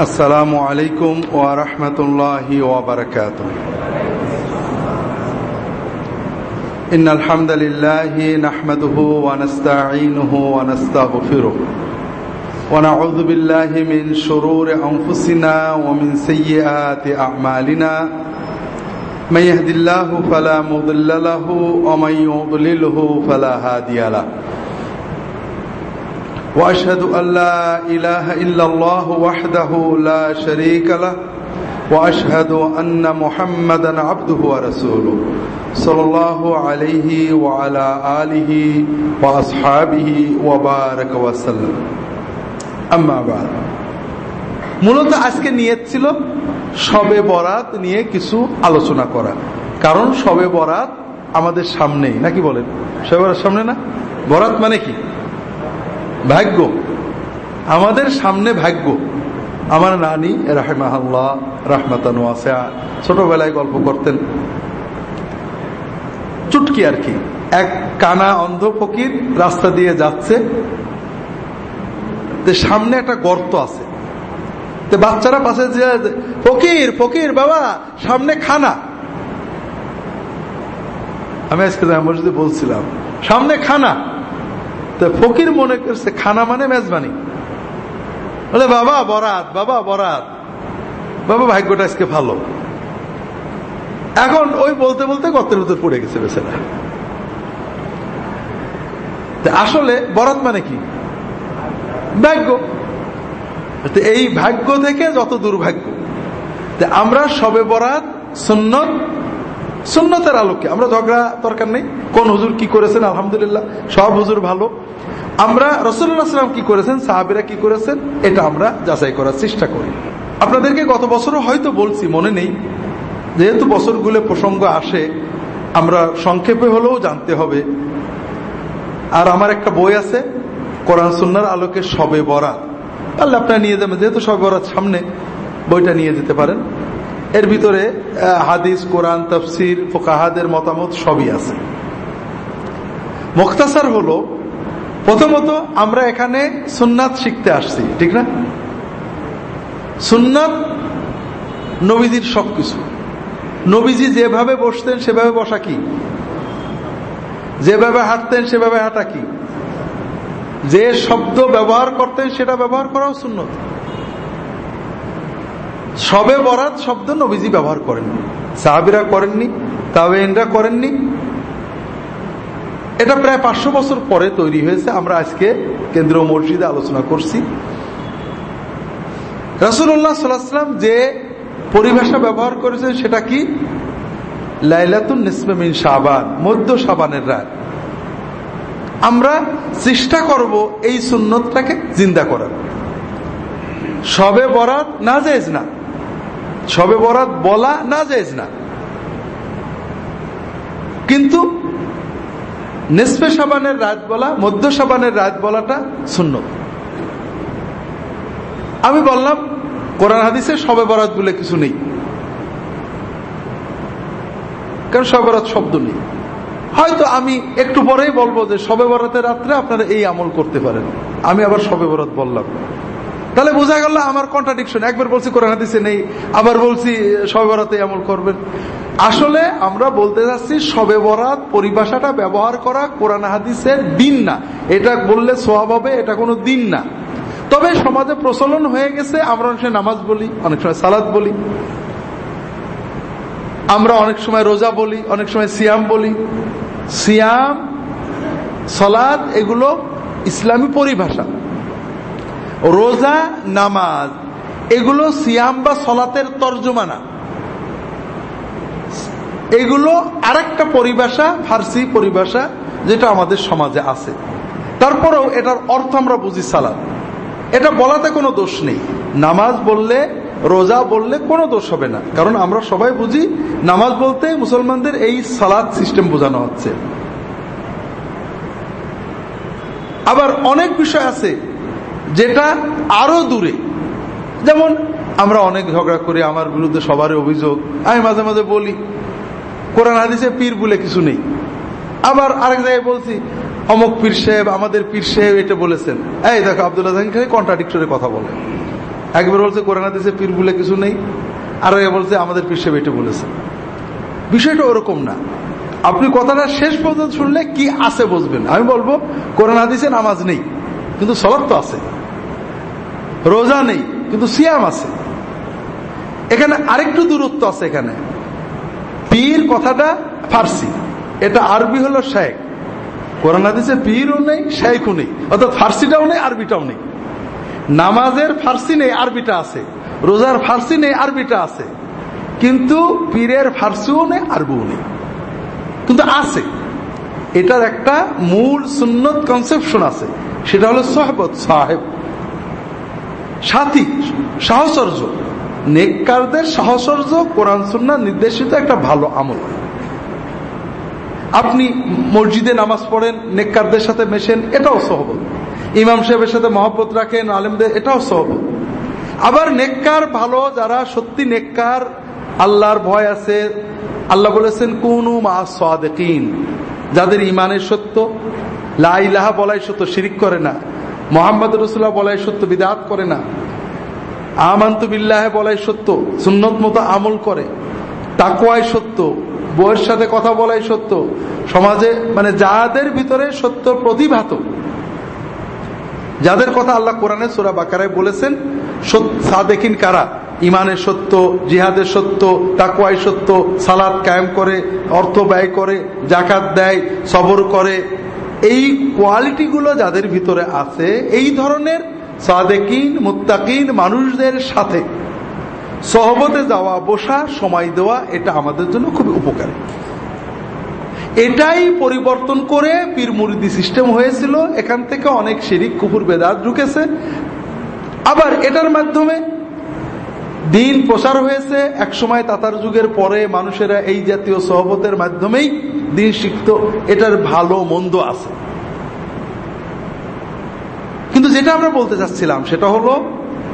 السلام عليكم ورحمة الله وبركاته إن الحمد لله نحمده ونستعينه ونستغفره ونعوذ بالله من شرور أنفسنا ومن سيئات أعمالنا من يهد الله فلا مضل له، ومن يضلله فلا هادي له۔ واشهد ان لا اله الا الله وحده لا شريك له واشهد ان محمدا عبده ورسوله صلى الله عليه وعلى اله واصحابه وبارك وسلم اما بعد মূলত আজকে নিয়ত ছিল সবে বরাত নিয়ে কিছু আলোচনা করা কারণ সবে বরাত আমাদের সামনেই নাকি বলেন সবে বরাত সামনে না বরাত মানে কি ভাগ্য। আমাদের সামনে ভাগ্য। আমার নানি, রাহেমাহাল্লাহ, রাহমাতান ছোটবেলায় গল্প করতেন। চুটকি আর কি। এক কানা অন্ধ ফকির রাস্তা দিয়ে যাচ্ছে। সামনে একটা গর্ত আছে। বাচ্চারা পাশে যে, ফকির ফকির বাবা, সামনে খানা। আমি আজকে মসজিদে বলছিলাম, সামনে খানা। ফকির মনে করছে, খানা মানে মেজবানি। বলে, বাবা, বরাত বাবা বরাত। বাবা, ভাগ্যটা আজকে ভালো। এখন ওই বলতে বলতে গর্তের ভিতর পড়ে গেছে বেচারা। আসলে বরাত মানে কি? ভাগ্য। এই ভাগ্য থেকে যত দুর্ভাগ্য। আমরা সবে বরাত, সুন্নত সুন্নতের আলোকে। আমরা ঝগড়া দরকার নেই। কোন হুজুর কি করেছেন? আলহামদুলিল্লাহ, সব হুজুর ভালো। আমরা রসুল্লাহাম কি করেছেন? সাহাবিরা কি করেছেন? এটা আমরা যাচাই করার চেষ্টা করি। আপনাদেরকে গত বছরও হয়তো বলছি, মনে নেই। যেহেতু বছরগুলো প্রসঙ্গ আসে, আমরা সংক্ষেপে হলেও জানতে হবে। আর আমার একটা বই আছে, কোরআন সুন্নার আলোকে সবে বরাত। তাহলে আপনারা নিয়ে যাবেন যেহেতু সবে বরাত সামনে, বইটা নিয়ে যেতে পারেন। এর ভিতরে হাদিস, কোরআন, তফসির, ফোকাহাদের মতামত সবই আছে। মুখতাসার হলো, প্রথমত আমরা এখানে সুন্নাত শিখতে আসছি, ঠিক না? সুন্নাত নবীজির সবকিছু। নবীজি যেভাবে বসতেন, সেভাবে বসা কি? যেভাবে হাঁটতেন, সেভাবে হাঁটা কি? যে শব্দ ব্যবহার করতেন, সেটা ব্যবহার করাও সুন্নত। সবে বরাত শব্দ নবীজি ব্যবহার করেননি। সাহাবিরা করেননি তাবেইনরা করেননি। এটা প্রায় পাঁচশো বছর পরে তৈরি হয়েছে। আমরা আজকে কেন্দ্রীয় মসজিদে আলোচনা করছি। রাসুল্লাহ সাল্লাম যে পরিভাষা ব্যবহার করেছেন সেটা কি? লাইলাতুন নিসমিন সাবান মধ্য সাবানের রায় আমরা চেষ্টা করব এই সুন্নতটাকে জিন্দা করার। সবে বরাত না যায়জ না। সবে বরাত বলা না যায়জ না। কিন্তু নেসপে সাবানের রাত বলা, মধ্য সাবানের রাত বলাটা শূন্য আমি বললাম, কোরআন হাদিসে সবে বরাত বলে কিছু নেই। কারণ সবে বরাত শব্দ নেই। হয়তো আমি একটু পরেই বলব যে সবে বরাতের রাত্রে আপনারা এই আমল করতে পারেন। আমি আবার সবে বরাত বললাম। তাহলে বোঝা গেল আমার কন্ট্রাডিকশন একবার বলছি, কোরআন হাদিসে নেই, আবার বলছি, সবে বরাতে আমল করবেন। আসলে আমরা বলতে যাচ্ছি, সবে বরাত পরিভাষাটা ব্যবহার করা কোরআন হাদিসের দিন না। এটা বললে সোয়াব হবে, এটা কোনো দিন না। তবে সমাজে প্রচলন হয়ে গেছে, আমরা অনেক সময় নামাজ বলি, অনেক সময় সালাদ বলি। আমরা অনেক সময় রোজা বলি, অনেক সময় সিয়াম বলি। সিয়াম সলাদ এগুলো ইসলামী পরিভাষা। রোজা, নামাজ, এগুলো সিয়াম বা সলাতের তর্জমানা। এগুলো আরেকটা পরিভাষা, ফার্সি পরিভাষা, যেটা আমাদের সমাজে আছে। তারপরেও এটার অর্থ আমরা বুঝি সালাদ এটা বলাতে কোনো দোষ নেই। নামাজ বললে, রোজা বললে কোনো দোষ হবে না। কারণ আমরা সবাই বুঝি, নামাজ বলতে মুসলমানদের এই সালাদ সিস্টেম বোঝানো হচ্ছে। আবার অনেক বিষয় আছে যেটা আরও দূরে। যেমন আমরা অনেক ঝগড়া করি, আমার বিরুদ্ধে সবারই অভিযোগ। আমি মাঝে মাঝে বলি, কোরআন হাদিসে পীর বলে কিছু নেই। আবার আরেক জায়গায় বলছি, অমক পীর সাহেব, আমাদের পীর সাহেব এটা বলেছেন। এই দেখো, আবদুল্লাহ খালি কন্ট্রাডিক্টরে কথা বলে। একবার বলছে, কোরআন হাদিসে পীর বলে কিছু নেই। আর বলছে, আমাদের পীর সাহেব এটা বলেছে বিষয়টা ওরকম না। আপনি কথাটা শেষ পর্যন্ত শুনলে কি আছে বুঝবেন? আমি বলব, কোরআন হাদিসে নামাজ নেই, কিন্তু সলাপ তো আছে। রোজা নেই, কিন্তু সিয়াম আছে। এখানে আরেকটু দূরত্ব আছে এখানে। পীর কথাটা ফার্সি। এটা আরবি হলো শেখ। কোরআন হাদিসে পীরও নেই, শেখও নেই। অর্থাৎ ফার্সিটাও নেই, আরবিটাও নেই। নামাজের ফার্সি নেই, আরবিটা আছে। রোজার ফার্সি নেই, আরবিটা আছে। কিন্তু পীরের ফার্সিও নেই, আরবিও নেই। কিন্তু আছে। এটার একটা মূল সুন্নত কনসেপশন আছে। সেটা হলো সাহেবত সাহেব। সাথী, সাহচর্য। নেককারদের সাহচর্য, কোরআন সুন্না নির্দেশিত একটা ভালো আমল। আপনি মসজিদে নামাজ পড়েন, নেককারদের সাথে মেশেন, এটাও সহবত। ইমাম সাহেবের সাথে মহব্বত রাখেন, আলেমদের, এটাও সহবত। আবার নেককার ভালো, যারা সত্যি নেককার, আল্লাহর ভয় আছে, আল্লাহ বলেছেন, কুনু মা যাদের ইমানের সত্য লাইলাহা বলাই সত্য, শিরিক করে না। মোহাম্মদ রসুল্লাহ বলাই সত্য, বিদাত করে না। আমান্ত বিল্লাহ বলাই সত্য, সুন্নত মতো আমল করে। তাকুয়াই সত্য, বউয়ের সাথে কথা বলাই সত্য। সমাজে মানে যাদের ভিতরে সত্য প্রতিভাত যাদের কথা আল্লাহ কোরআনে সোরা বাকারায় বলেছেন সাদেকিন কারা? ইমানের সত্য, জিহাদের সত্য তাকুয়াই সত্য সালাদ কায়েম করে, অর্থ ব্যয় করে জাকাত দেয়, সবর করে এই কোয়ালিটিগুলো যাদের ভিতরে আছে, এই ধরনের সাদেকিন, মুত্তাকিন মানুষদের সাথে সহবতে যাওয়া, বসা, সময় দেওয়া, এটা আমাদের জন্য খুবই উপকারী। এটাই পরিবর্তন করে পীর মুরিদি সিস্টেম হয়েছিল। এখান থেকে অনেক শিরিক কুকুর বেদাত ঢুকেছে। আবার এটার মাধ্যমে দিন প্রচার হয়েছে এক সময় তাতার যুগের পরে মানুষেরা এই জাতীয় সহবতের মাধ্যমেই দিন শিখত, এটার ভালো মন্দ আছে। কিন্তু যেটা আমরা বলতে চাচ্ছিলাম, সেটা হলো,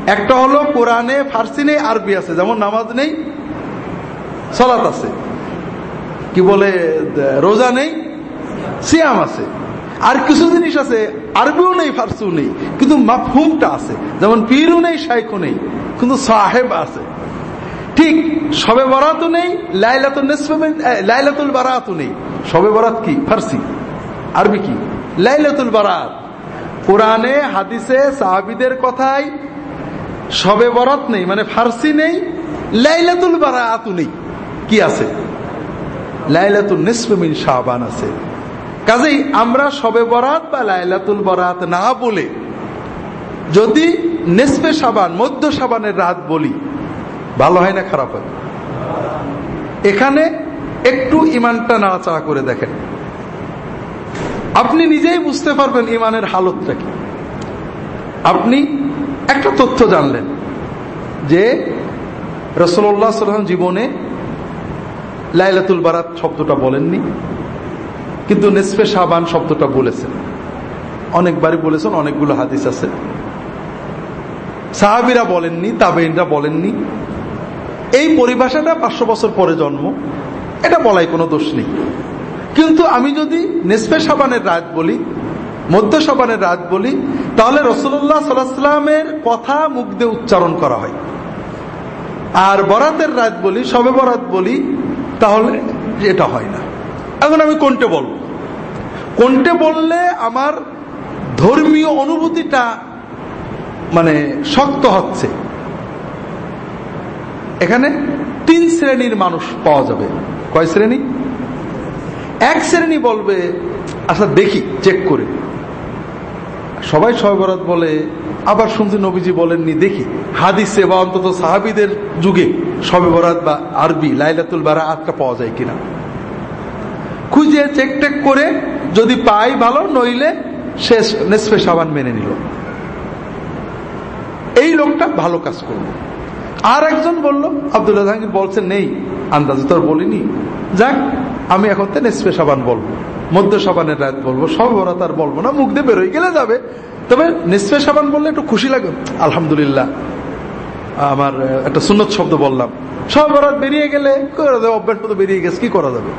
একটা হলো কোরআনে, ফার্সি নেই, আরবি আছে, যেমন নামাজ নেই, সলাত আছে। কি বলে রোজা নেই, সিয়াম আছে। আর কিছু জিনিস আছে, আরবিও নেই, ফার্সিও নেই, কিন্তু মাফহুমটা আছে। যেমন পীরও নেই, শাইখও নেই, কিন্তু সাহেব আছে। ঠিক সবে বরাতও নেই, লাইলাতুল বারাতও নেই। সবে বরাত কি? ফার্সি। আরবি কি? লাইলাতুল বারাত। কোরআনে, হাদিসে, সাহাবিদের কথায় সবে বরাত নেই মানে ফার্সি নেই, লাইলাতুল বারাতও নেই। কি আছে? লাইলাতুল নিসমিন শাহবান আছে। কাজেই আমরা সবে বরাত বা লাইলাতুল বরাত না বলে যদি নেসপে সাবান, মধ্য সাবানের রাত বলি, ভালো হয় না খারাপ হয়? এখানে একটু ইমানটা নাড়াচাড়া করে দেখেন। আপনি নিজেই বুঝতে পারবেন ইমানের হালতটা কি। আপনি একটা তথ্য জানলেন যে রসল্লাহ সাল্লাম জীবনে লাইলাতুল বারাত শব্দটা বলেননি। কিন্তু নেসফে সাবান শব্দটা বলেছেন। অনেকবারই বলেছেন, অনেকগুলো হাদিস আছে। সাহাবিরা বলেননি তাবেইনরা বলেননি। এই পরিভাষাটা পাঁচশো বছর পরে জন্ম, এটা বলাই কোনো দোষ নেই। কিন্তু আমি যদি নেসফে সাবানের রাত বলি, মধ্য সাবানের রাত বলি, তাহলে রসুল্লাহ সাল্লামের কথা মুখ দিয়ে উচ্চারণ করা হয়। আর বরাতের রাত বলি, সবে বরাত বলি, তাহলে এটা হয় না। এখন আমি কোনটা বলব? কোনটে বললে আমার ধর্মীয় অনুভূতিটা মানে শক্ত হচ্ছে? এখানে তিন শ্রেণির মানুষ পাওয়া যাবে। কয় শ্রেণি? এক শ্রেণি বলবে আচ্ছা দেখি চেক করে। সবাই সহবরাত বলে, আবার শুনছি নবীজি বলেননি, দেখি। হাদিসে বা অন্তত সাহাবিদের যুগে সবে বরাত বা আরবি লাইলাতুল বারা আটটা পাওয়া যায় কিনা। খুঁজে চেক টেক করে যদি পাই ভালো, নইলে শেষ নেসফে সাবান মেনে নিল। এই লোকটা ভালো কাজ করল। আর একজন বলল আবদুল্লাহ জাহাঙ্গীর বলছেন নেই, আন্দাজ তো বলিনি। যাক, আমি এখন তো নেসফে সাবান বলব, মধ্য সাবানের রাত বলব, সব বরাত আর বলব না, মুখ দিয়ে বেরোয় গেলে যাবে। তবে নিঃশ্বাস সাবান বললে একটু খুশি লাগে। আলহামদুলিল্লাহ, আমার একটা সুন্নত শব্দ বললাম। সব বরাত বেরিয়ে গেলে অভ্যাস মতো বেরিয়ে গেছে, কি করা যাবে?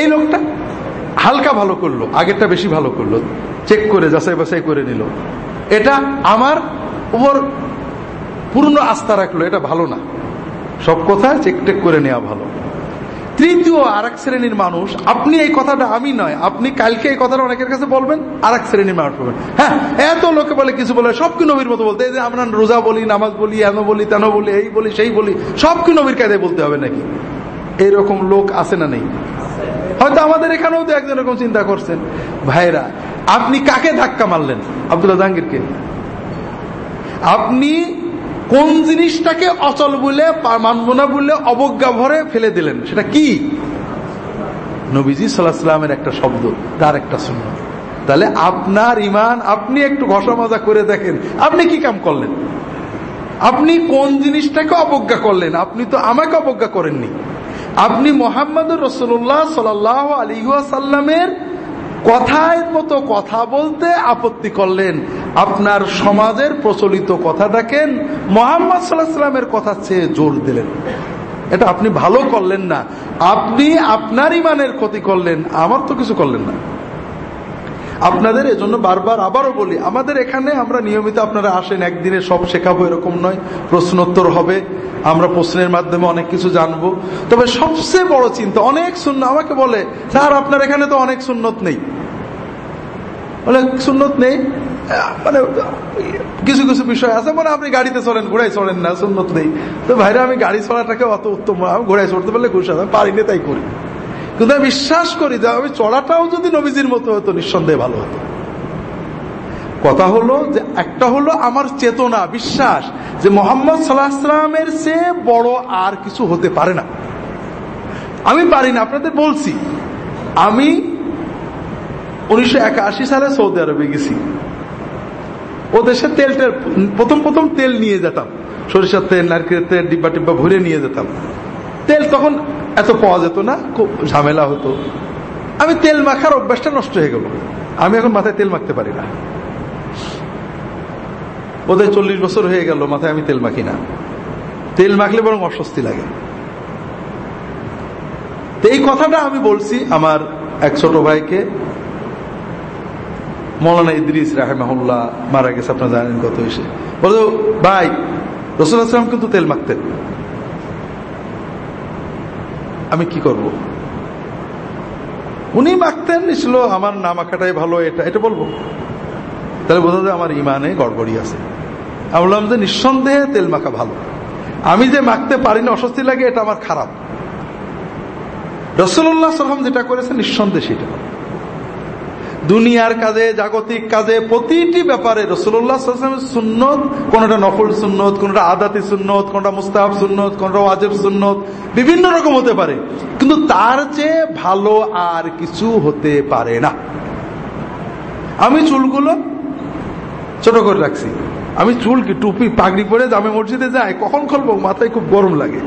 এই লোকটা হালকা ভালো করল, আগেরটা বেশি ভালো করল চেক করে, যাচাই বাছাই করে নিল। এটা আমার উপর পূর্ণ আস্থা রাখল, এটা ভালো না। সব কথা চেকটেক করে নেওয়া ভালো। তৃতীয় আর এক শ্রেণির মানুষ, আপনি এই কথাটা আমি নয়, আপনি কালকে এই কথাটা অনেকের কাছে বলবেন আর এক শ্রেণির মানুষ বলবেন। হ্যাঁ এত লোকে বলে, কিছু বলে সব কি নবীর মতো বলতে এই যে আমরা রোজা বলি, নামাজ বলি, এন বলি, তেন বলি, এই বলি, সেই বলি সব কি নবীর কায়দায় বলতে হবে নাকি? এইরকম লোক আছে না নেই? হয়তো আমাদের এখানেও তো একজন এরকম চিন্তা করছেন। ভাইরা, আপনি কাকে ধাক্কা মারলেন? আব্দুল্লাহ জাহাঙ্গীরকে। আপনি কোন জিনিসটাকে অচল বলে মানব না বলে, অবজ্ঞা ভরে ফেলে দিলেন? সেটা কি? নবীজি সাল্লাহামের একটা শব্দ, তার একটা শূন্য তাহলে আপনার ইমান আপনি একটু ঘষা মাজা করে দেখেন, আপনি কি কাম করলেন? আপনি কোন জিনিসটাকে অবজ্ঞা করলেন? আপনি তো আমাকে অবজ্ঞা করেননি। আপনি মোহাম্মদুর রসুল্লাহ সাল আলী সাল্লামের কথায় মতো কথা বলতে আপত্তি করলেন। আপনার সমাজের প্রচলিত কথা দেখেন, মোহাম্মদ সাল্লাহামের কথা চেয়ে জোর দিলেন। এটা আপনি ভালো করলেন না। আপনি আপনার ইমানের ক্ষতি করলেন, আমার তো কিছু করলেন না। আপনাদের এজন্য বারবার আবারও বলি, আমাদের এখানে আমরা নিয়মিত আপনারা আসেন, একদিনে সব শেখাবো এরকম নয়, প্রশ্নোত্তর হবে, আমরা প্রশ্নের মাধ্যমে অনেক কিছু জানব। তবে সবচেয়ে বড় চিন্তা, অনেক শূন্য আমাকে বলে স্যার আপনার এখানে তো অনেক সুন্নত নেই। অনেক সুন্নত নেই? মানে কিছু কিছু বিষয় আছে মানে আপনি গাড়িতে চলেন, ঘোড়ায় চলেন না, সুন্নত নেই। তো ভাইরা, আমি গাড়ি চলাটাকে অত উত্তম ঘোড়ায় চড়তে পারলে খুশি পারি না তাই করি। কিন্তু আমি বিশ্বাস করি যে আমি চড়াটাও যদি নবীজির মতো হতো, নিঃসন্দেহে ভালো হতো। কথা হলো যে একটা হলো আমার চেতনা, বিশ্বাস যে মোহাম্মদ সাল্লাহামের সে বড় আর কিছু হতে পারে না। আমি পারি না, আপনাদের বলছি। আমি উনিশশো একাশি সালে সৌদি আরবে গেছি। ও দেশে তেল টেল, প্রথম প্রথম তেল নিয়ে যেতাম। সরিষার তেল নারকেল তেল, ডিব্বা টিব্বা ভরে নিয়ে যেতাম। তেল তখন এত পাওয়া যেত না, খুব ঝামেলা হতো। আমি তেল মাখার অভ্যাসটা নষ্ট হয়ে গেল। আমি এখন মাথায় তেল মাখতে পারি না। বোধহয় চল্লিশ বছর হয়ে গেল মাথায় আমি তেল মাখি না। তেল মাখলে বরং অস্বস্তি লাগে। এই কথাটা আমি বলছি আমার এক ছোট ভাইকে। মৌলানা ইদ্রিস রাহেমাহুল্লাহ মারা গেছে, আপনার জানেন কত এসে। বলো ভাই, রসুল আসলাম কিন্তু তেল মাখতেন। আমি কি করব। উনি মাখতেন ছিল আমার না মাখাটাই ভালো, এটা এটা বলব। তাহলে বোঝা যায় আমার ইমানে গড়বড়ি আছে। আমি বললাম যে, নিঃসন্দেহে তেল মাখা ভালো। আমি যে মাখতে পারি না অস্বস্তি লাগে, এটা আমার খারাপ। রসুল্লাহ সাল্লাম যেটা করেছে নিঃসন্দেহে সেটা। দুনিয়ার কাজে, জাগতিক কাজে, প্রতিটি ব্যাপারে রসুল্লাহ সুন্নত, কোনটা নফল সুন্নত, কোনটা আদাতি সুন্নত, কোনটা মুস্তাহাব সুন্নত, কোনটা ওয়াজেব সুন্নত, বিভিন্ন রকম হতে পারে। কিন্তু তার চেয়ে ভালো আর কিছু হতে পারে না। আমি চুলগুলো ছোট করে রাখছি। আমি চুল কি টুপি পাগড়ি পরে জামে মসজিদে যাই? কখন খুলবো? মাথায় খুব গরম লাগে।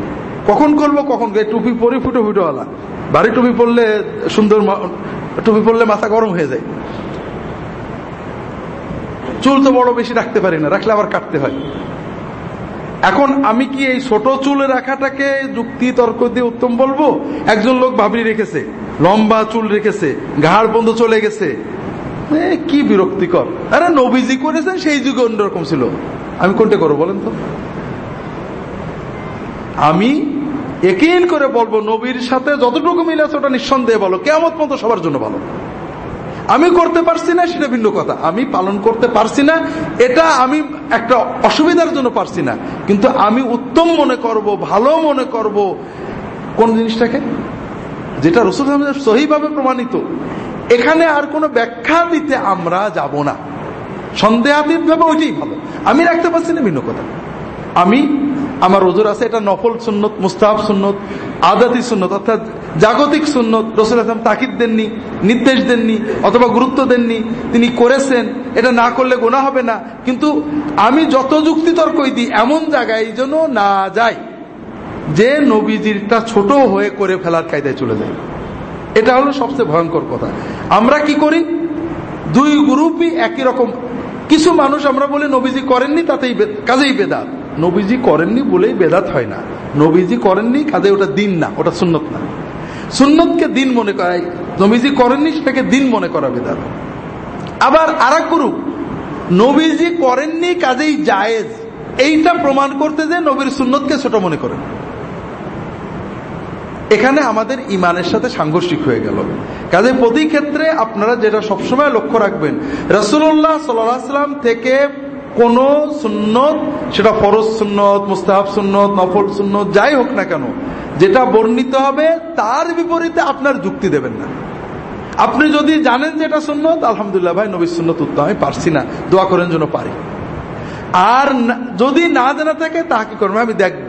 কখন করব কখন? টুপি পরে ফুটো ফুটোওয়ালা। বাড়ি টুপি পরলে সুন্দর টুপি পরলে মাথা গরম হয়ে যায়। চুল তো বড় বেশি রাখতে পারি না, রাখলে আবার কাটতে হয়। এখন আমি কি এই ছোট চুল রাখাটাকে যুক্তি, তর্ক দিয়ে উত্তম বলব? একজন লোক ভাবি রেখেছে, লম্বা চুল রেখেছে, ঘাড় বন্ধ চলে গেছে। কি বিরক্তিকর। আরে নবীজি করেছেন, সেই যুগে অন্যরকম ছিল। আমি কোনটা করব বলেন তো? আমি একিন করে বলব, নবীর সাথে যতটুকু মিলে আছে ওটা নিঃসন্দেহে বলো কেমন মতো সবার জন্য ভালো। আমি করতে পারছি না, সেটা ভিন্ন কথা। আমি পালন করতে পারছি না, এটা আমি একটা অসুবিধার জন্য পারছি না। কিন্তু আমি উত্তম মনে করব, ভালো মনে করব। কোন জিনিসটাকে? যেটা রসুল সহিভাবে প্রমাণিত। এখানে আর কোনো ব্যাখ্যা দিতে আমরা যাব না। সন্দেহাতীত ভাবে ওইটাই ভালো। আমি রাখতে পারছি না, ভিন্ন কথা। আমি আমার ওজোর আছে, এটা নফল সুন্নত, মুস্তাহাব সুন্নত, আদাতি সুন্নত, অর্থাৎ জাগতিক সুন্নত। রসুল আসলাম তাকিদ দেননি, নির্দেশ দেননি, অথবা গুরুত্ব দেননি। তিনি করেছেন, এটা না করলে গোনা হবে না। কিন্তু আমি যত যুক্তি তর্কই দিই এমন জায়গায় যেন না যাই যে নবীজিরটা ছোট হয়ে করে ফেলার কায়দায় চলে যায়। এটা হলো সবচেয়ে ভয়ঙ্কর কথা। আমরা কি করি? দুই গ্রুপই একই রকম। কিছু মানুষ আমরা বলি, নবীজি করেননি, তাতেই কাজেই বেদাত। নবীজি করেননি বলেই বেদাত হয় না। নবীজি করেননি কাজে ওটা দিন না, ওটা সুন্নত না। সুন্নতকে দিন মনে করাই নবীজি করেননি সেটাকে দিন মনে করা বেদাত। আবার আর এক গ্রুপ, নবীজি করেননি কাজেই জায়েজ। এইটা প্রমাণ করতে যে নবীর সুন্নতকে ছোট মনে করেন এখানে আমাদের ইমানের সাথে সাংঘর্ষিক হয়ে গেল। কাজে প্রতি ক্ষেত্রে আপনারা যেটা সবসময় লক্ষ্য রাখবেন রসুল্লাহ সাল্লাম থেকে কোন সুন্নত, সেটা ফরজ সুন্নত, মুস্তাহাব সুন্নত, নফল সুন্নত, যাই হোক না কেন, যেটা বর্ণিত হবে, তার বিপরীতে আপনার যুক্তি দেবেন না। আপনি যদি জানেন যে এটা সুন্নত, আলহামদুলিল্লাহ ভাই নবী সুন্নত উত্তম, আমি পারছি না, দোয়া করেন জন্য পারি। আর যদি না জানা থাকে তা কি করবে আমি দেখব।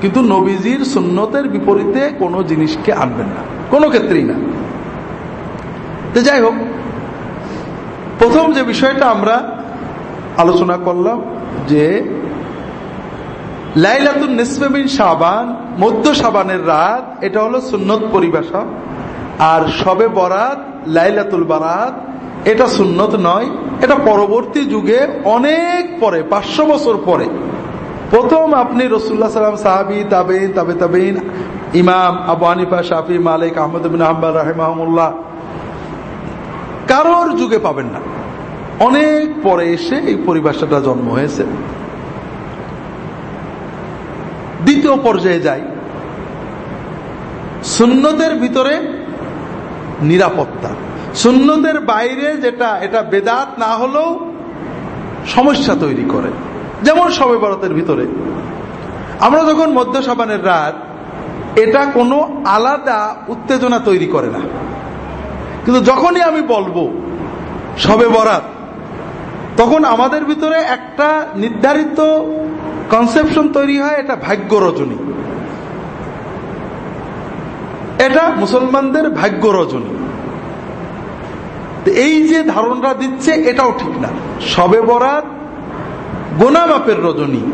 কিন্তু নবীজির সুন্নতের বিপরীতে কোনো জিনিসকে আনবেন না, কোনো ক্ষেত্রেই না। তো যাই হোক, প্রথম যে বিষয়টা আমরা আলোচনা করলাম যে লাইলাতুল নিসফেমিন সাবান মধ্য সাবানের রাত, এটা হলো সুন্নত পরিবেশা আর সবে বরাত, লাইলাতুল বারাত, এটা সুন্নত নয়, এটা পরবর্তী যুগে অনেক পরে, পাঁচশো বছর পরে। প্রথম আপনি রসুল্লাহ সাল্লাম সাহাবি তাবেইন তাবে তাবেইন ইমাম আবু আনিফা শাফি, মালিক, আহমদ বিন আহম্মদ রাহেমাহমুল্লাহ কারোর যুগে পাবেন না। অনেক পরে এসে এই পরিভাষাটা জন্ম হয়েছে। দ্বিতীয় পর্যায়ে যাই। সুন্নতের ভিতরে নিরাপত্তা। সুন্নতের বাইরে যেটা, এটা বেদাত না হলেও সমস্যা তৈরি করে। যেমন সবে বরতের ভিতরে। আমরা যখন মধ্য সাবানের রাত, এটা কোনো আলাদা উত্তেজনা তৈরি করে না। কিন্তু যখনই আমি বলব সবে বরাত তখন আমাদের ভিতরে একটা নির্ধারিত কনসেপশন তৈরি হয়, এটা ভাগ্য রজনী। এটা মুসলমানদের ভাগ্য রজনী। এই যে ধারণা দিচ্ছে, এটাও ঠিক না। সবে বরাত গোনামাপের রজনী।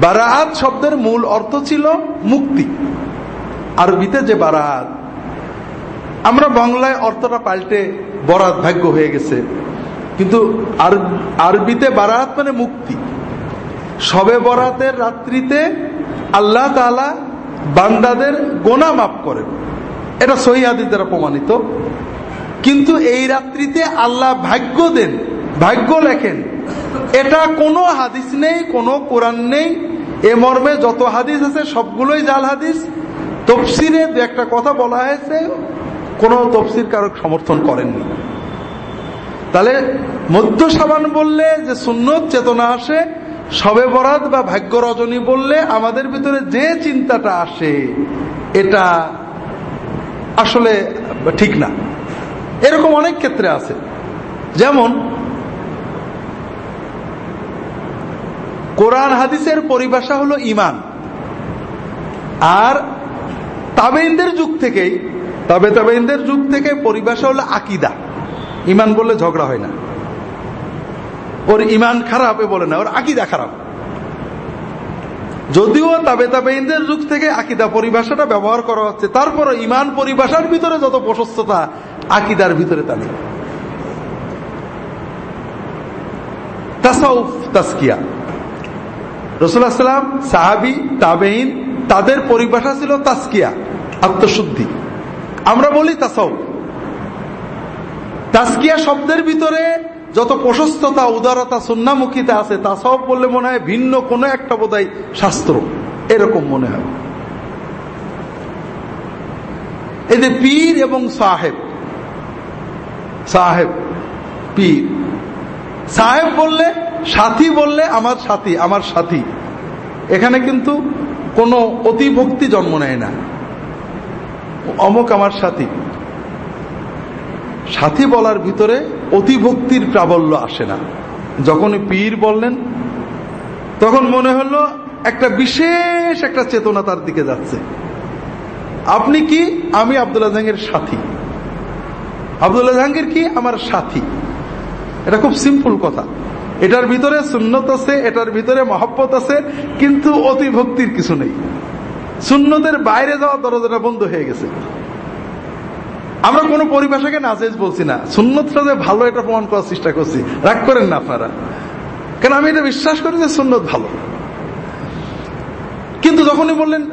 বারাত শব্দের মূল অর্থ ছিল মুক্তি। আরবিতে যে বারাত, আমরা বাংলায় অর্থটা পাল্টে বরাত ভাগ্য হয়ে গেছে। কিন্তু আরবিতে বারাত মানে মুক্তি। সবে বরাতের রাত্রিতে আল্লাহ তালা বান্দাদের গোনা মাফ করেন। এটা সহিদের দ্বারা প্রমাণিত। কিন্তু এই রাত্রিতে আল্লাহ ভাগ্য দেন, ভাগ্য লেখেন। এটা কোনো হাদিস নেই, কোনো কোরআন নেই। এ মর্মে যত হাদিস আছে সবগুলোই জাল হাদিস। তফসিরে দু একটা কথা বলা হয়েছে, কোন তফসির কারক সমর্থন করেননি। তাহলে মধ্য সাবান বললে যে সুন্নত চেতনা আসে, সবে বরাত বা ভাগ্য রজনী বললে আমাদের ভিতরে যে চিন্তাটা আসে, এটা আসলে ঠিক না। এরকম অনেক ক্ষেত্রে আছে। যেমন, কোরআন হাদিসের পরিভাষা হলো ইমান আর তাবেইনদের যুগ থেকেই, তবে তাবেইনদের যুগ থেকে পরিভাষা হলো আকিদা। ইমান বললে ঝগড়া হয় না। ওর ইমান খারাপ এ বলে না, ওর আকিদা খারাপ। যদিও তাবে তাবেইনদের যুগ থেকে আকিদা পরিভাষাটা ব্যবহার করা হচ্ছে তারপর ইমান পরিভাষার ভিতরে যত প্রশস্ততা, আকিদার ভিতরে তা নেই। তাসাউফ, তাস্কিয়া। সাহাবি তাবেইন তাদের পরিভাষা ছিল তাস্কিয়া, আত্মশুদ্ধি। আমরা বলি তাসাউফ। তাস্কিয়া শব্দের ভিতরে যত প্রশস্ততা, উদারতা সন্ন্যামুখিতা আছে, তা সব বললে মনে হয় ভিন্ন কোনো একটা বোধ শাস্ত্র। এরকম মনে হয়। যে পীর এবং সাহেব সাহেব, পীর। সাহেব বললে সাথী বললে আমার সাথী আমার সাথী। এখানে কিন্তু কোনো অতিভক্তি জন্ম নেয় না। অমুক আমার সাথী। সাথী বলার ভিতরে অতিভক্তির প্রাবল্য আসে না। যখন পীর বললেন, তখন মনে হলো একটা বিশেষ একটা চেতনা তার দিকে যাচ্ছে। আপনি কি? আমি আবদুল্লাহ জাহাঙ্গের সাথী। আবদুল্লাহ জাহাঙ্গীর কি? আমার সাথী। এটা খুব সিম্পল কথা। এটার ভিতরে সুন্নত আছে, এটার ভিতরে মহব্বত আছে, কিন্তু অতিভক্তির কিছু নেই। সুন্নতের বাইরে যাওয়া দরজাটা বন্ধ হয়ে গেছে। আমরা কোন পরিভাষাকে নাজেজ বলছি না। সুন্নতটা যে ভালো এটা প্রমাণ করার চেষ্টা করছি। রাগ করেন না আপনারা। কেন আমি এটা বিশ্বাস করি যে সুন্নত ভালো। কিন্তু যখনই বললেন,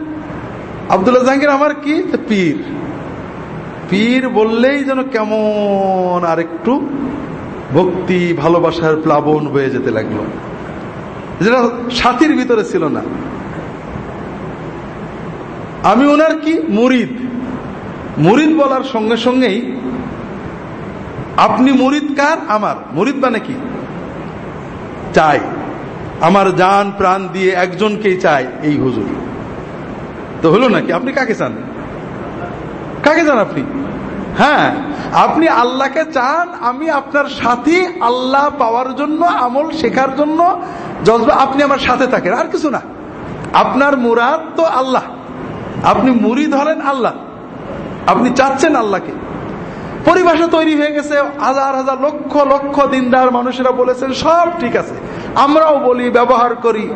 আবদুল্লাহ জাহাঙ্গীর, আমার কি? পীর। পীর বললেই যেন কেমন আর একটু ভক্তি, ভালোবাসার প্লাবন বয়ে যেতে লাগল। যেটা সাথীর ভিতরে ছিল না। আমি ওনার কি? মুরিদ। মুরিদ বলার সঙ্গে সঙ্গেই, আপনি মুরিদ কার? আমার। মুরিদ মানে কি? চাই। আমার জান, প্রাণ দিয়ে একজনকেই চাই এই হুজুর। তো হলো নাকি? আপনি কাকে চান? কাকে চান আপনি? হ্যাঁ আপনি আল্লাহকে চান, আমি আপনার সাথী, আল্লাহ পাওয়ার জন্য, আমল শেখার জন্য জজবা আপনি আমার সাথে থাকেন, আর কিছু না। আপনার মুরাদ তো আল্লাহ। আপনি মুড়ি ধরেন আল্লাহ। আপনি চাচ্ছেন আল্লাহকে। পরিভাষা তৈরি হয়ে গেছে, হাজার হাজার লক্ষ লক্ষ দিনদার মানুষেরা বলেছেন, সব ঠিক আছে। আমরাও বলি, ব্যবহার করি।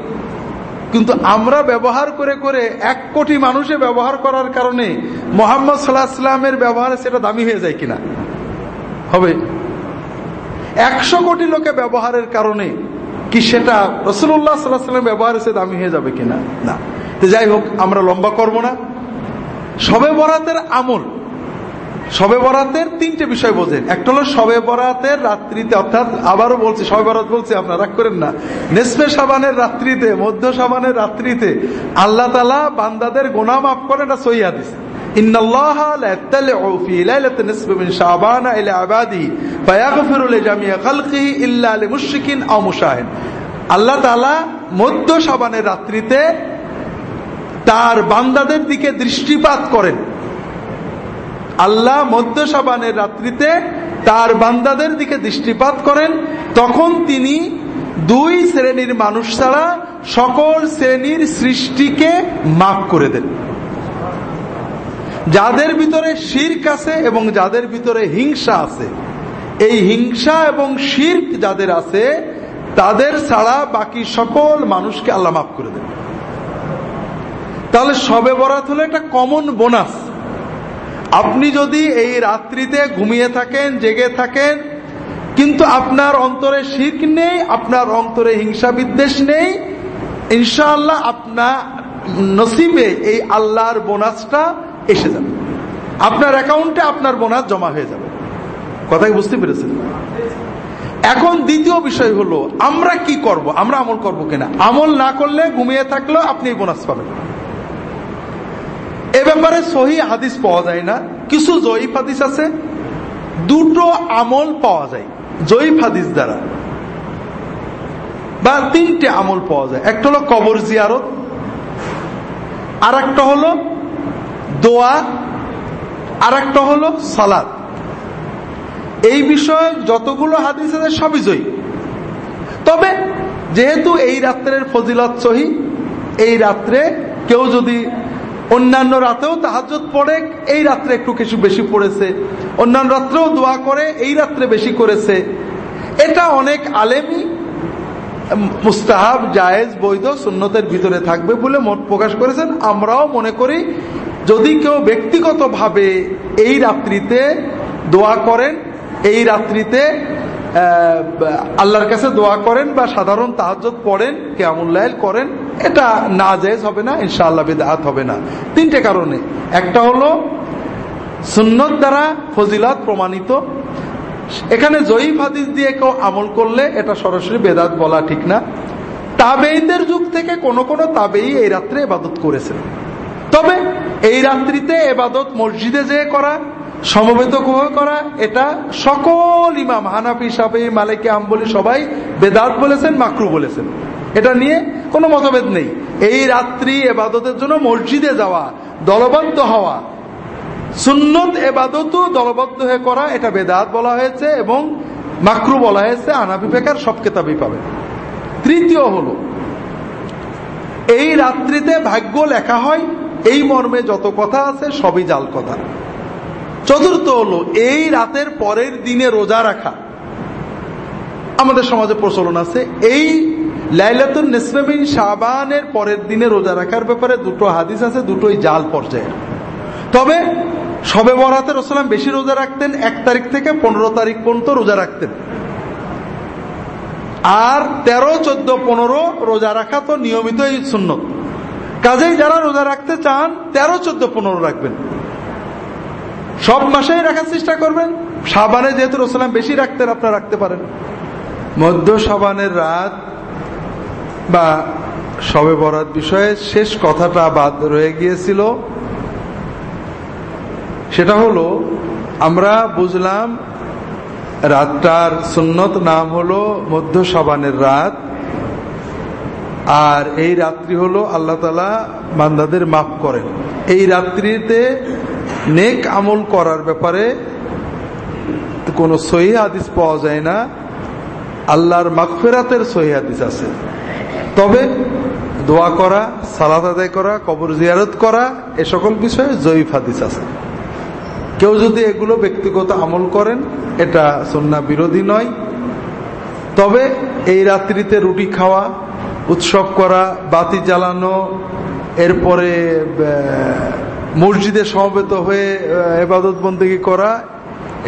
কিন্তু আমরা ব্যবহার করে করে এক কোটি মানুষে ব্যবহার করার কারণে মোহাম্মদ সাল্লাহ ইসলামের ব্যবহারে সেটা দামি হয়ে যায় কিনা? হবে। একশো কোটি লোকে ব্যবহারের কারণে কি সেটা রসুল্লাহ সাল্লাহ সাল্লাম ব্যবহারে সে দামি হয়ে যাবে কিনা? না। তো যাই হোক, আমরা লম্বা করব না। সবে বরাতের আমল। সবে বরাতের তিনটে বিষয় বোঝেন। একটা হলো সবে বরাতের রাত্রিতে, অর্থাৎ আবারও বলছি, সবে বরাত বলছি, আপনার রাগ করেন না। নেসপে সাবানের রাত্রিতে, মধ্য সাবানের রাত্রিতে আল্লাহ তালা বান্দাদের গোনা মাফ করে এটা সহিয়া দিছে আল্লাহ মধ্য সাবানের রাত্রিতে তার বান্দাদের দিকে দৃষ্টিপাত করেন। আল্লাহ মধ্য সাবানের রাত্রিতে তার বান্দাদের দিকে দৃষ্টিপাত করেন। তখন তিনি দুই শ্রেণির মানুষ ছাড়া সকল শ্রেণির সৃষ্টিকে মাফ করে দেন। যাদের ভিতরে শির্ক আছে এবং যাদের ভিতরে হিংসা আছে, এই হিংসা এবং শির্ক যাদের আছে, তাদের ছাড়া বাকি সকল মানুষকে আল্লাহ মাফ করে দেন। তাহলে সবে বরাত হলো একটা কমন বোনাস আপনি যদি এই রাত্রিতে ঘুমিয়ে থাকেন, জেগে থাকেন, কিন্তু আপনার অন্তরে শিখ নেই, আপনার অন্তরে হিংসা বিদ্বেষ নেই, ইনশাআল্লাহ আপনার নসিবে এই আল্লাহর বোনাসটা এসে যাবে। আপনার অ্যাকাউন্টে আপনার বোনাস জমা হয়ে যাবে। কথাই বুঝতে পেরেছেন? এখন দ্বিতীয় বিষয় হলো, আমরা কি করব? আমরা আমল করব কিনা? আমল না করলে ঘুমিয়ে থাকলেও আপনি বোনাস পাবেন। এ ব্যাপারে সহি হাদিস পাওয়া যায় না। কিছু জয়ীফ হাদিস আছে, দুটো আমল পাওয়া যায়, জয়ীফ হাদিস দ্বারা। বা তিনটে আমল পাওয়া যায়, একটা হলো কবর জিয়ারত আর একটা হলো দোয়া আর একটা হলো সালাদ এই বিষয়ে যতগুলো হাদিস আছে সবই জয়ী তবে যেহেতু এই রাত্রের ফজিলত সহি, এই রাত্রে কেউ যদি অন্যান্য রাতেও তাহাজত পড়ে, এই রাত্রে একটু কিছু বেশি পড়েছে। অন্যান্য রাত্রেও দোয়া করে, এই রাত্রে বেশি করেছে। এটা অনেক আলেমই মুস্তাহাব, জায়েজ, বৈধ সুন্নতের ভিতরে থাকবে বলে মত প্রকাশ করেছেন। আমরাও মনে করি, যদি কেউ ব্যক্তিগতভাবে এই রাত্রিতে দোয়া করেন, এই রাত্রিতে আল্লাহর কাছে দোয়া করেন বা সাধারণ তাহাজত পড়েন কেমুল্লাইল করেন এটা না জেজ হবে না, ইনশাআল্লাহ বেদাহাত হবে না। তিনটে কারণে। একটা হলো, সুন্নত দ্বারা ফজিলাত প্রমাণিত। এখানে জয়ীফ হাদিস দিয়ে কেউ আমল করলে এটা সরাসরি বেদাত বলা ঠিক না। তাবেইদের যুগ থেকে কোন কোন তাবেই এই রাত্রে এবাদত করেছেন তবে এই রাত্রিতে এবাদত মসজিদে যেয়ে করা, সমবেত কুহ করা, এটা সকল ইমাম, হানাফি সাপে মালিকে, আম্বলি সবাই বেদাত বলেছেন, মাকরু বলেছেন। এটা নিয়ে কোনো মতভেদ নেই। এই রাত্রি এবাদতের জন্য মসজিদে যাওয়া, দলবদ্ধ হওয়া, সুন্নত এবাদতও দলবদ্ধ হয়ে করা, এটা বেদাত বলা হয়েছে এবং মাকরু বলা হয়েছে আনাবি বেকার সব কেতাবই পাবে। তৃতীয় হল, এই রাত্রিতে ভাগ্য লেখা হয়, এই মর্মে যত কথা আছে সবই জাল কথা। চতুর্থ হলো, এই রাতের পরের দিনে রোজা রাখা। আমাদের সমাজে প্রচলন আছে, এই লাইলাতুল নিসবেবিন শাবানের পরের দিনে রোজা রাখার ব্যাপারে দুটো হাদিস আছে, দুটোই জাল পর্যায়ের। তবে সবে বরাতে রসলাম বেশি রোজা রাখতেন, এক তারিখ থেকে পনেরো তারিখ পর্যন্ত রোজা রাখতেন। আর তেরো, চোদ্দ, পনেরো রোজা রাখা তো নিয়মিত এই কাজেই যারা রোজা রাখতে চান, তেরো, চোদ্দ, পনেরো রাখবেন। সব মাসেই রাখার চেষ্টা করবেন। সাবানে যেহেতু রসুলাম বেশি রাখতেন, আপনারা রাখতে পারেন। মধ্য সাবানের রাত বা সবে বরাত বিষয়ে শেষ কথাটা বাদ রয়ে গিয়েছিল। সেটা হলো, আমরা বুঝলাম রাতটার সুন্নত নাম হলো মধ্য সাবানের রাত, আর এই রাত্রি হলো আল্লাহ তালা বান্দাদের মাফ করেন। এই রাত্রিতে নেক আমল করার ব্যাপারে কোনো সহি হাদিস পাওয়া যায় না। আল্লাহর মাগফেরাতের সহি হাদিস আছে। তবে দোয়া করা, সালাত আদায় করা, কবর জিয়ারত করা, এ সকল বিষয়ে জয়ীফ হাদিস আছে। কেউ যদি এগুলো ব্যক্তিগত আমল করেন, এটা সন্না বিরোধী নয়। তবে এই রাত্রিতে রুটি খাওয়া, উৎসব করা, বাতি জ্বালানো, এরপরে মসজিদে সমবেত হয়ে এবাদত বন্দী করা,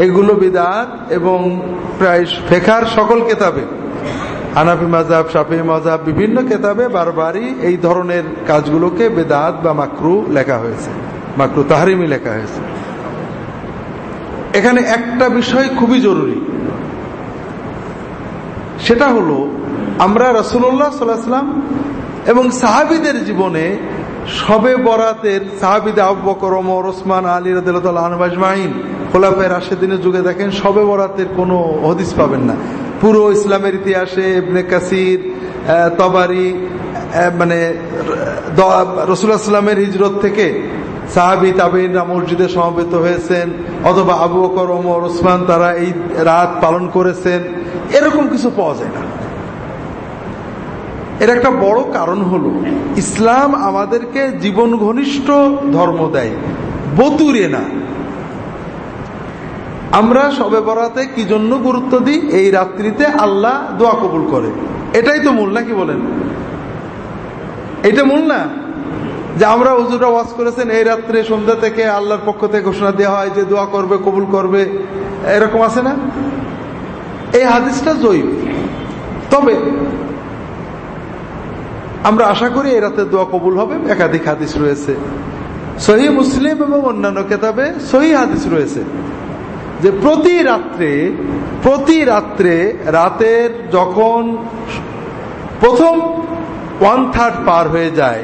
এগুলো বিদাত এবং প্রায় ফেখার সকল কেতাবে। হানাফি মাজাব সাফি মাজাব বিভিন্ন কেতাবে বারবারই এই ধরনের কাজগুলোকে বেদাত বা মাকরু লেখা হয়েছে। মাকরু তাহারিমি লেখা হয়েছে। এখানে একটা বিষয় খুবই জরুরি। সেটা হলো, আমরা রসুল্লাহ সাল্লাম এবং সাহাবিদের জীবনে সবে বরাতের সাহাবিদে আব্বকর ওমর, ওসমান, আলী রাজমাইন খোলাফের দিনের যুগে দেখেন সবে বরাতের কোনো হদিস পাবেন না। পুরো ইসলামের ইতিহাসে ইবনে কাসির তবারি মানে রসুল্লাহ সাল্লামের হিজরত থেকে সাহাবি তাবিনরা মসজিদে সমবেত হয়েছেন, অথবা আবু বকর, ওমর, ওসমান তারা এই রাত পালন করেছেন। এরকম কিছু পাওয়া যায় না। এর একটা বড় কারণ হলো, ইসলাম আমাদেরকে জীবন ঘনিষ্ঠ ধর্ম দেয়, বতুরে না। আমরা সবে বরাতে কি জন্য গুরুত্ব দিই? এই রাত্রিতে আল্লাহ দোয়া কবুল করে। এটাই তো মূল, নাকি বলেন? এটা মূল না? যে আমরা হুজুরা ওয়াজ করেছেন, এই রাত্রে সন্ধ্যা থেকে আল্লাহর পক্ষ থেকে ঘোষণা দেওয়া হয় যে দোয়া করবে, কবুল করবে, এরকম আছে না? এই হাদিসটা জৈব তবে আমরা আশা করি এই রাতে দোয়া কবুল হবে, একাধিক হাদিস রয়েছে। সহি মুসলিম এবং অন্যান্য কেতাবে সহি হাদিস রয়েছে। যে প্রতি রাত্রে প্রতি রাত্রে রাতের যখন প্রথম ওয়ান থার্ড পার হয়ে যায়,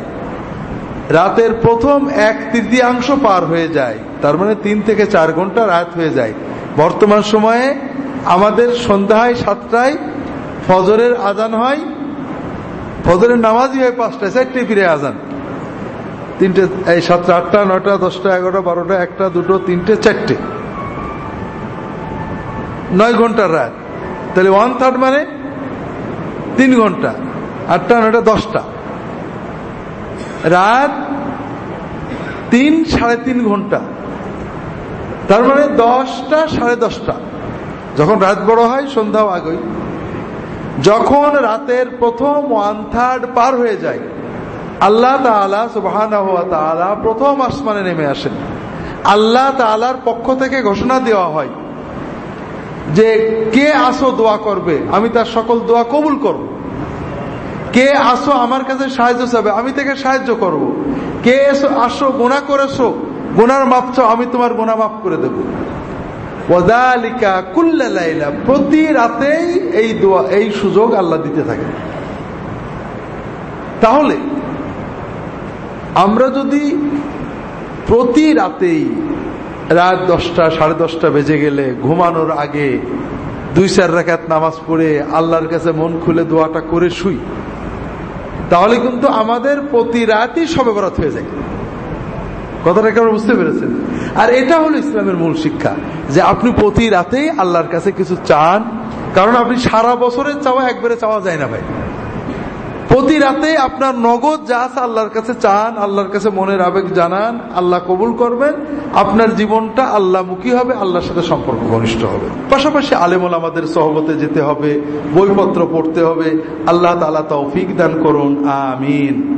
রাতের প্রথম এক তৃতীয়াংশ পার হয়ে যায়, তার মানে তিন থেকে চার ঘণ্টা রাত হয়ে যায়। বর্তমান সময়ে আমাদের সন্ধ্যায় সাতটায় ফজরের আজান হয়, ফজরের নামাজই হয় পাঁচটায় চারটে ফিরে আজান। তিনটে, এই সাতটা আটটা, নয়টা, দশটা, এগারোটা, বারোটা, একটা, দুটো, তিনটে, চারটে। নয় ঘণ্টার রাত। তাহলে ওয়ান থার্ড মানে তিন ঘণ্টা। আটটা নয়টা দশটা। রাত তিন, সাড়ে তিন ঘণ্টা। তার মানে দশটা, সাড়ে দশটা। যখন রাত বড় হয়, সন্ধ্যাও আগই যখন রাতের প্রথম ওয়ান থার্ড পার হয়ে যায়, আল্লাহ তালা সুবাহ প্রথম আসমানে নেমে আসেন। আল্লাহ তালার পক্ষ থেকে ঘোষণা দেওয়া হয় যে কে আসো দোয়া করবে, আমি তার সকল দোয়া কবুল করব। কে আসো আমার কাছে সাহায্য চাবে, আমি তাকে সাহায্য করব। কে এসো, আসো গোনা করেছ গোনার মাপ মাপছ আমি তোমার গোনা মাফ করে দেব। ওদালিকা কুল্লাইলা প্রতি রাতেই এই দোয়া, এই সুযোগ আল্লাহ দিতে থাকে। তাহলে, আমরা যদি প্রতি রাতেই রাত দশটা, সাড়ে দশটা বেজে গেলে ঘুমানোর আগে দুই, চার রেখাত নামাজ পড়ে আল্লাহর কাছে মন খুলে দোয়াটা করে শুই। তাহলে কিন্তু আমাদের প্রতি রাতই সবে বরাত হয়ে যায়। কথাটা কেমন বুঝতে পেরেছেন? আর এটা হলো ইসলামের মূল শিক্ষা, যে আপনি প্রতি রাতেই আল্লাহর কাছে কিছু চান, কারণ আপনি সারা বছরের চাওয়া একবারে চাওয়া যায় না ভাই। প্রতি রাতে আপনার নগদ যা আছে আল্লাহর কাছে চান, আল্লাহর কাছে মনের আবেগ জানান, আল্লাহ কবুল করবেন, আপনার জীবনটা আল্লাহমুখী হবে, আল্লাহর সাথে সম্পর্ক ঘনিষ্ঠ হবে। পাশাপাশি আলেমল আমাদের সহবতে যেতে হবে, বইপত্র পড়তে হবে, আল্লাহ তালা তৌফিক দান করুন, আমিন।